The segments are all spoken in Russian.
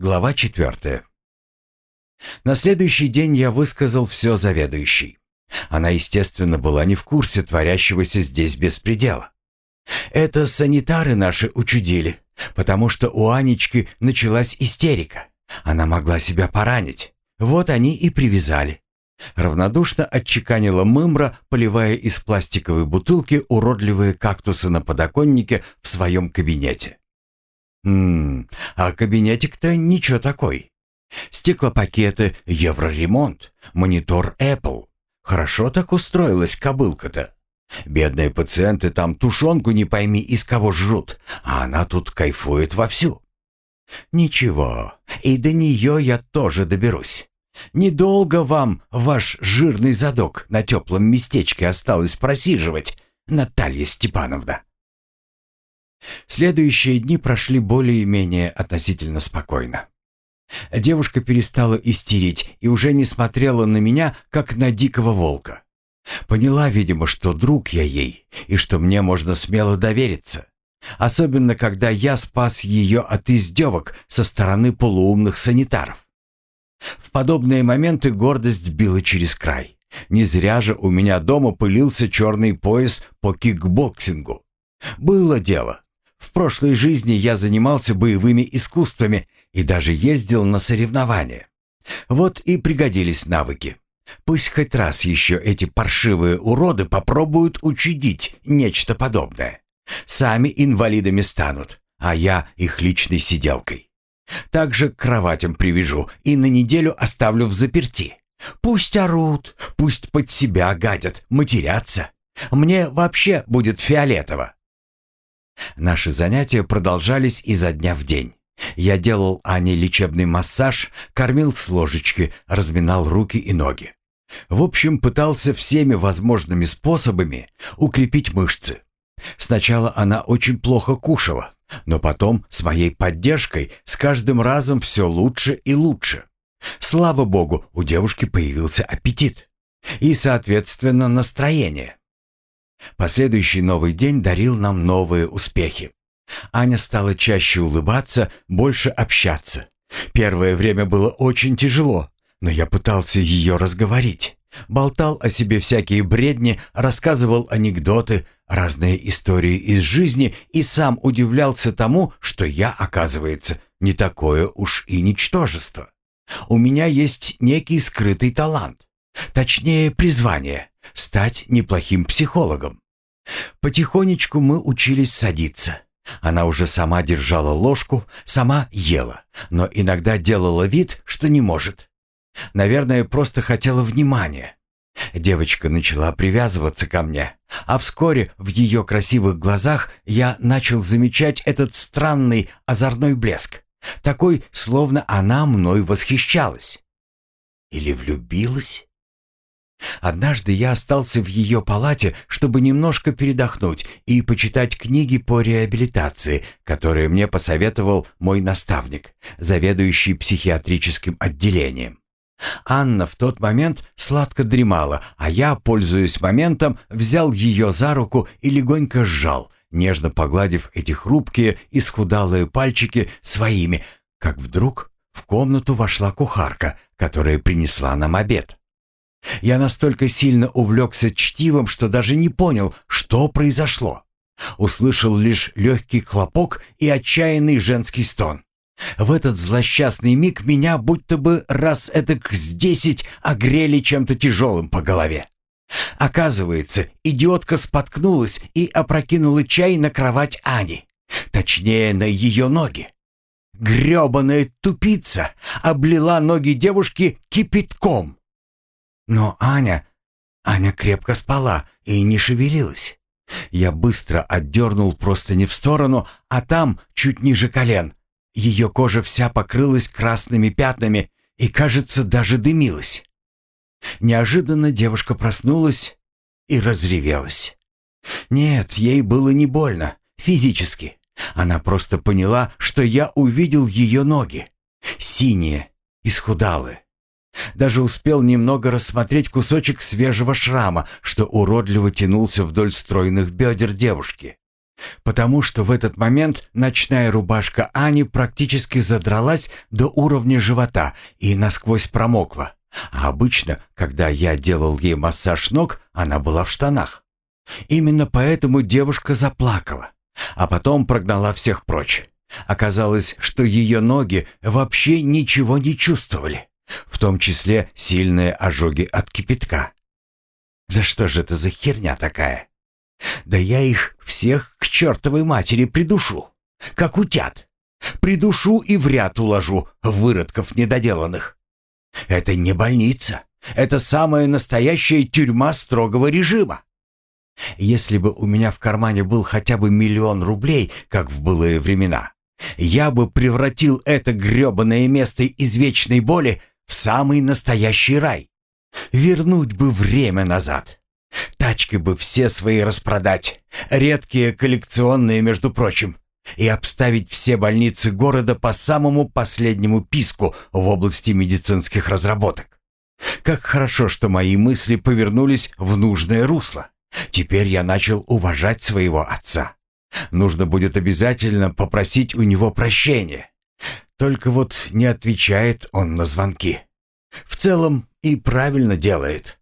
Глава четвертая. На следующий день я высказал все заведующей. Она, естественно, была не в курсе творящегося здесь беспредела. Это санитары наши учудили, потому что у Анечки началась истерика. Она могла себя поранить. Вот они и привязали. Равнодушно отчеканила мымра, поливая из пластиковой бутылки уродливые кактусы на подоконнике в своем кабинете. Ммм, а кабинетик-то ничего такой. Стеклопакеты, евроремонт, монитор Apple. Хорошо так устроилась кобылка-то. Бедные пациенты там тушенку не пойми из кого жрут, а она тут кайфует вовсю. Ничего, и до нее я тоже доберусь. Недолго вам ваш жирный задок на теплом местечке осталось просиживать, Наталья Степановна. Следующие дни прошли более-менее относительно спокойно. Девушка перестала истерить и уже не смотрела на меня, как на дикого волка. Поняла, видимо, что друг я ей и что мне можно смело довериться. Особенно, когда я спас ее от издевок со стороны полуумных санитаров. В подобные моменты гордость била через край. Не зря же у меня дома пылился черный пояс по кикбоксингу. Было дело. В прошлой жизни я занимался боевыми искусствами и даже ездил на соревнования. Вот и пригодились навыки. Пусть хоть раз еще эти паршивые уроды попробуют учудить нечто подобное. Сами инвалидами станут, а я их личной сиделкой. Также к кроватям привяжу и на неделю оставлю взаперти. Пусть орут, пусть под себя гадят, матерятся. Мне вообще будет фиолетово. Наши занятия продолжались изо дня в день. Я делал Ане лечебный массаж, кормил с ложечки, разминал руки и ноги. В общем, пытался всеми возможными способами укрепить мышцы. Сначала она очень плохо кушала, но потом с моей поддержкой с каждым разом все лучше и лучше. Слава богу, у девушки появился аппетит и, соответственно, настроение. Последующий новый день дарил нам новые успехи. Аня стала чаще улыбаться, больше общаться. Первое время было очень тяжело, но я пытался ее разговорить. Болтал о себе всякие бредни, рассказывал анекдоты, разные истории из жизни и сам удивлялся тому, что я, оказывается, не такое уж и ничтожество. У меня есть некий скрытый талант. Точнее, призвание — стать неплохим психологом. Потихонечку мы учились садиться. Она уже сама держала ложку, сама ела, но иногда делала вид, что не может. Наверное, просто хотела внимания. Девочка начала привязываться ко мне, а вскоре в ее красивых глазах я начал замечать этот странный озорной блеск. Такой, словно она мной восхищалась. Или влюбилась? Однажды я остался в ее палате, чтобы немножко передохнуть и почитать книги по реабилитации, которые мне посоветовал мой наставник, заведующий психиатрическим отделением. Анна в тот момент сладко дремала, а я, пользуясь моментом, взял ее за руку и легонько сжал, нежно погладив эти хрупкие и схудалые пальчики своими, как вдруг в комнату вошла кухарка, которая принесла нам обед. Я настолько сильно увлекся чтивом, что даже не понял, что произошло. Услышал лишь легкий хлопок и отчаянный женский стон. В этот злосчастный миг меня будто бы раз этак с десять огрели чем-то тяжелым по голове. Оказывается, идиотка споткнулась и опрокинула чай на кровать Ани. Точнее, на ее ноги. Грёбаная тупица облила ноги девушки кипятком. Но Аня... Аня крепко спала и не шевелилась. Я быстро отдернул просто не в сторону, а там, чуть ниже колен, ее кожа вся покрылась красными пятнами и, кажется, даже дымилась. Неожиданно девушка проснулась и разревелась. Нет, ей было не больно, физически. Она просто поняла, что я увидел ее ноги. Синие, исхудалые. Даже успел немного рассмотреть кусочек свежего шрама, что уродливо тянулся вдоль стройных бедер девушки. Потому что в этот момент ночная рубашка Ани практически задралась до уровня живота и насквозь промокла. А обычно, когда я делал ей массаж ног, она была в штанах. Именно поэтому девушка заплакала, а потом прогнала всех прочь. Оказалось, что ее ноги вообще ничего не чувствовали, в том числе сильные ожоги от кипятка. Да что же это за херня такая? Да я их всех к чертовой матери придушу, как утят. Придушу и в ряд уложу, выродков недоделанных. Это не больница. Это самая настоящая тюрьма строгого режима. Если бы у меня в кармане был хотя бы миллион рублей, как в былые времена, я бы превратил это грёбаное место из вечной боли в самый настоящий рай. Вернуть бы время назад. Тачки бы все свои распродать, редкие коллекционные, между прочим, и обставить все больницы города по самому последнему писку в области медицинских разработок. Как хорошо, что мои мысли повернулись в нужное русло. Теперь я начал уважать своего отца. Нужно будет обязательно попросить у него прощения. Только вот не отвечает он на звонки. В целом и правильно делает.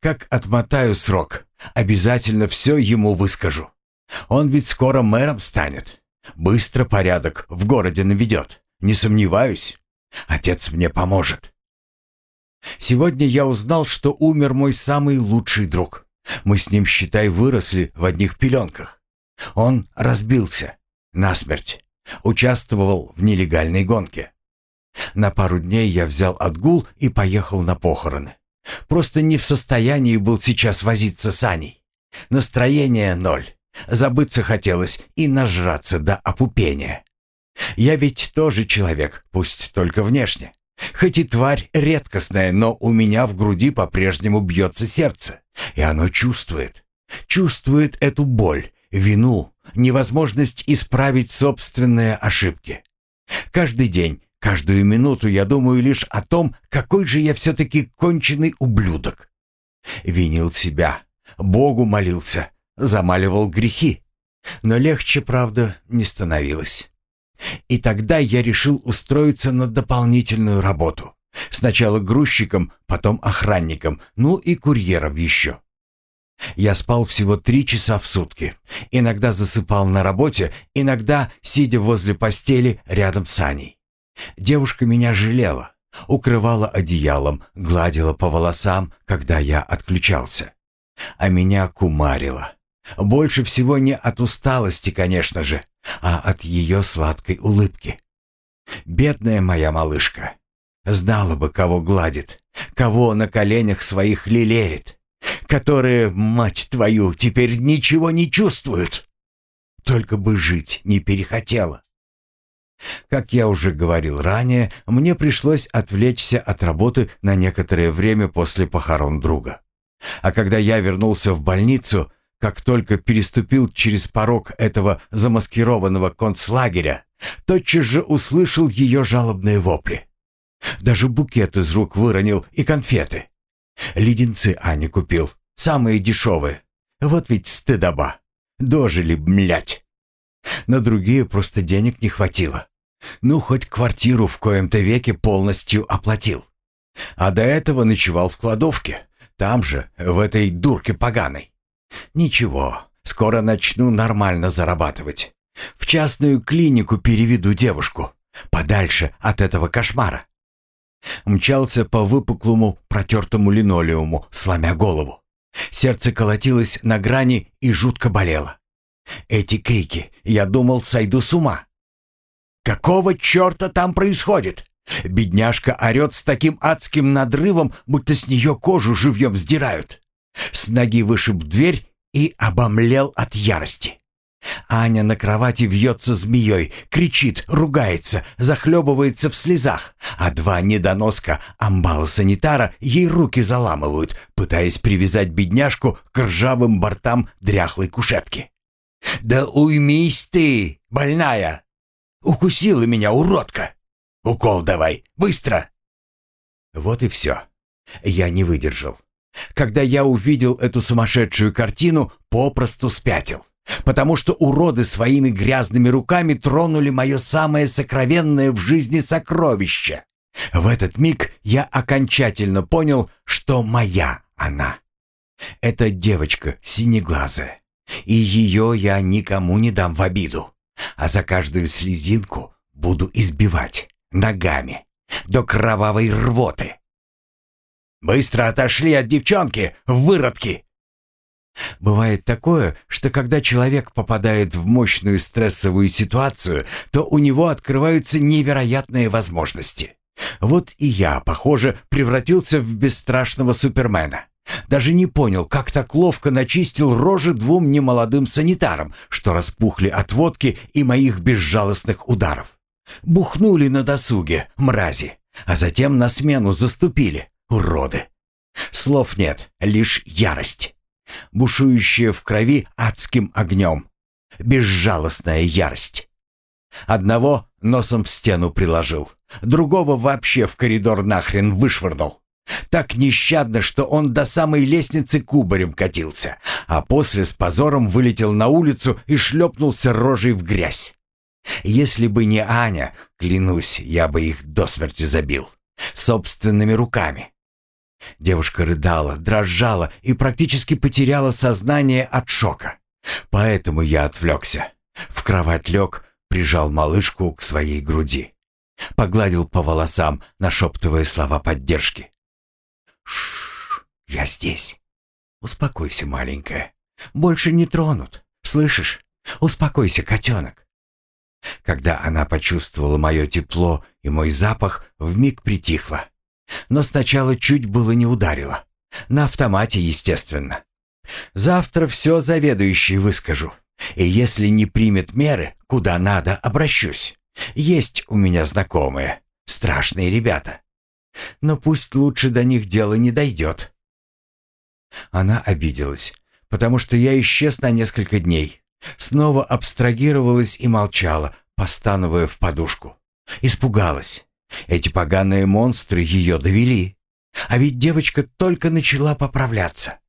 Как отмотаю срок, обязательно все ему выскажу. Он ведь скоро мэром станет. Быстро порядок в городе наведет. Не сомневаюсь. Отец мне поможет. Сегодня я узнал, что умер мой самый лучший друг. Мы с ним, считай, выросли в одних пеленках. Он разбился. Насмерть. Участвовал в нелегальной гонке. На пару дней я взял отгул и поехал на похороны. Просто не в состоянии был сейчас возиться с Аней. Настроение ноль. Забыться хотелось и нажраться до опупения. Я ведь тоже человек, пусть только внешне. Хоть и тварь редкостная, но у меня в груди по-прежнему бьется сердце, и оно чувствует. Чувствует эту боль, вину, невозможность исправить собственные ошибки. Каждый день, каждую минуту я думаю лишь о том, какой же я все-таки конченый ублюдок. Винил себя, Богу молился, замаливал грехи. Но легче, правда, не становилось. И тогда я решил устроиться на дополнительную работу. Сначала грузчиком, потом охранником, ну и курьером еще. Я спал всего три часа в сутки. Иногда засыпал на работе, иногда сидя возле постели рядом с Аней. Девушка меня жалела, укрывала одеялом, гладила по волосам, когда я отключался. А меня кумарила. Больше всего не от усталости, конечно же, а от ее сладкой улыбки. Бедная моя малышка. Знала бы, кого гладит, кого на коленях своих лелеет, которые, мать твою, теперь ничего не чувствуют. Только бы жить не перехотела. Как я уже говорил ранее, мне пришлось отвлечься от работы на некоторое время после похорон друга. А когда я вернулся в больницу, как только переступил через порог этого замаскированного концлагеря, тотчас же услышал ее жалобные вопли. Даже букет из рук выронил и конфеты. Леденцы Ане купил, самые дешевые. Вот ведь стыдоба. Дожили, млять. На другие просто денег не хватило. Ну, хоть квартиру в коем-то веке полностью оплатил. А до этого ночевал в кладовке. Там же, в этой дурке поганой. «Ничего, скоро начну нормально зарабатывать. В частную клинику переведу девушку, подальше от этого кошмара». Мчался по выпуклому протертому линолеуму, сломя голову. Сердце колотилось на грани и жутко болело. Эти крики, я думал, сойду с ума. Какого черта там происходит? Бедняжка орет с таким адским надрывом, будто с нее кожу живьем сдирают. С ноги вышиб дверь и обомлел от ярости. Аня на кровати вьется змеей, кричит, ругается, захлебывается в слезах, а два недоноска амбала-санитара ей руки заламывают, пытаясь привязать бедняжку к ржавым бортам дряхлой кушетки. «Да уймись ты, больная! Укусила меня, уродка! Укол давай, быстро!» Вот и все. Я не выдержал. Когда я увидел эту сумасшедшую картину, попросту спятил. Потому что уроды своими грязными руками тронули мое самое сокровенное в жизни сокровище. В этот миг я окончательно понял, что моя она. Это девочка синеглазая, и ее я никому не дам в обиду, а за каждую слезинку буду избивать ногами до кровавой рвоты. «Быстро отошли от девчонки, выродки!» Бывает такое, что когда человек попадает в мощную стрессовую ситуацию, то у него открываются невероятные возможности. Вот и я, похоже, превратился в бесстрашного супермена. Даже не понял, как так ловко начистил рожи двум немолодым санитарам, что распухли от водки и моих безжалостных ударов. Бухнули на досуге, мрази, а затем на смену заступили, уроды. Слов нет, лишь ярость бушующая в крови адским огнем. Безжалостная ярость. Одного носом в стену приложил, другого вообще в коридор нахрен вышвырнул. Так нещадно, что он до самой лестницы кубарем катился, а после с позором вылетел на улицу и шлепнулся рожей в грязь. Если бы не Аня, клянусь, я бы их до смерти забил. Собственными руками. Девушка рыдала, дрожала и практически потеряла сознание от шока. Поэтому я отвлекся. В кровать лег, прижал малышку к своей груди. Погладил по волосам, нашептывая слова поддержки. Шш, я здесь. Успокойся, маленькая. Больше не тронут. Слышишь? Успокойся, котенок. Когда она почувствовала мое тепло и мой запах, вмиг притихла. Но сначала чуть было не ударило. На автомате, естественно. Завтра все заведующий выскажу. И если не примет меры, куда надо, обращусь. Есть у меня знакомые. Страшные ребята. Но пусть лучше до них дело не дойдет. Она обиделась, потому что я исчез на несколько дней. Снова абстрагировалась и молчала, постановая в подушку. Испугалась. Эти поганые монстры ее довели. А ведь девочка только начала поправляться.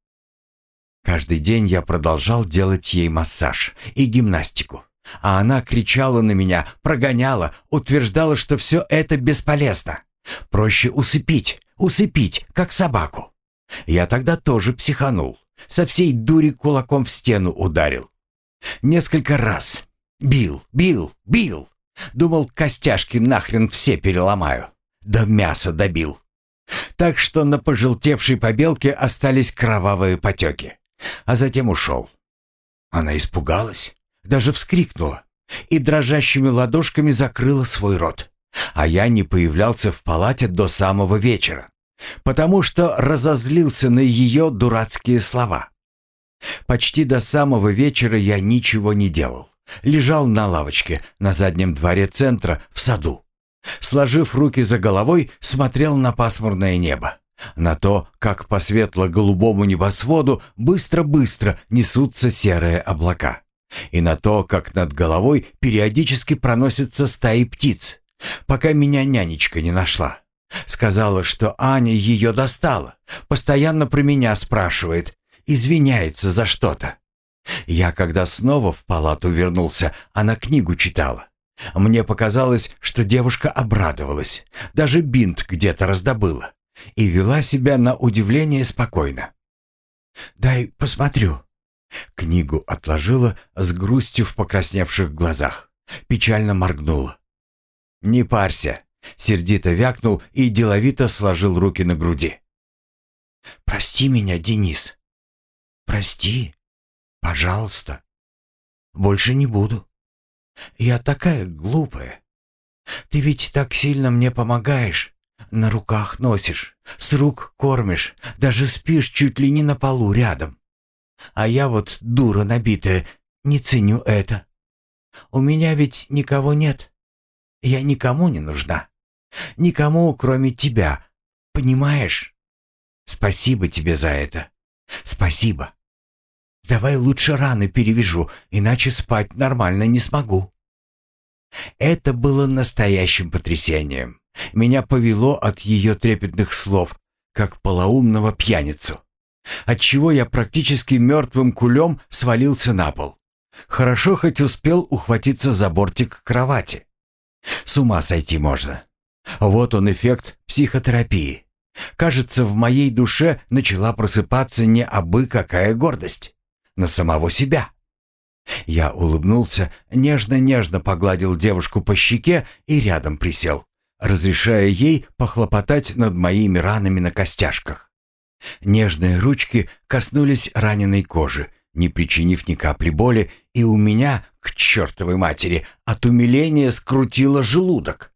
Каждый день я продолжал делать ей массаж и гимнастику. А она кричала на меня, прогоняла, утверждала, что все это бесполезно. Проще усыпить, усыпить, как собаку. Я тогда тоже психанул. Со всей дури кулаком в стену ударил. Несколько раз. Бил, бил, бил. Думал, костяшки нахрен все переломаю. Да мясо добил. Так что на пожелтевшей побелке остались кровавые потеки. А затем ушел. Она испугалась, даже вскрикнула и дрожащими ладошками закрыла свой рот. А я не появлялся в палате до самого вечера, потому что разозлился на ее дурацкие слова. Почти до самого вечера я ничего не делал лежал на лавочке на заднем дворе центра в саду. Сложив руки за головой, смотрел на пасмурное небо. На то, как по светло-голубому небосводу быстро-быстро несутся серые облака. И на то, как над головой периодически проносятся стаи птиц. Пока меня нянечка не нашла. Сказала, что Аня ее достала. Постоянно про меня спрашивает. Извиняется за что-то. Я, когда снова в палату вернулся, она книгу читала. Мне показалось, что девушка обрадовалась, даже бинт где-то раздобыла и вела себя на удивление спокойно. «Дай посмотрю». Книгу отложила с грустью в покрасневших глазах, печально моргнула. «Не парься», — сердито вякнул и деловито сложил руки на груди. «Прости меня, Денис. Прости». Пожалуйста. Больше не буду. Я такая глупая. Ты ведь так сильно мне помогаешь. На руках носишь, с рук кормишь, даже спишь чуть ли не на полу рядом. А я вот дура набитая, не ценю это. У меня ведь никого нет. Я никому не нужна. Никому, кроме тебя. Понимаешь? Спасибо тебе за это. Спасибо. Давай лучше раны перевяжу, иначе спать нормально не смогу». Это было настоящим потрясением. Меня повело от ее трепетных слов, как полоумного пьяницу. Отчего я практически мертвым кулем свалился на пол. Хорошо хоть успел ухватиться за бортик кровати. С ума сойти можно. Вот он эффект психотерапии. Кажется, в моей душе начала просыпаться не абы какая гордость. На самого себя. Я улыбнулся, нежно-нежно погладил девушку по щеке и рядом присел, разрешая ей похлопотать над моими ранами на костяшках. Нежные ручки коснулись раненой кожи, не причинив ни капли боли, и у меня, к чертовой матери, от умиления скрутило желудок.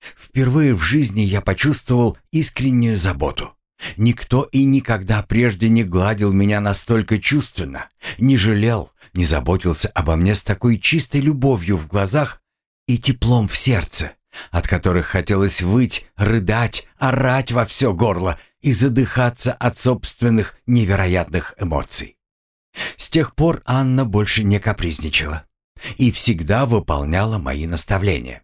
Впервые в жизни я почувствовал искреннюю заботу. Никто и никогда прежде не гладил меня настолько чувственно, не жалел, не заботился обо мне с такой чистой любовью в глазах и теплом в сердце, от которых хотелось выть, рыдать, орать во все горло и задыхаться от собственных невероятных эмоций. С тех пор Анна больше не капризничала и всегда выполняла мои наставления.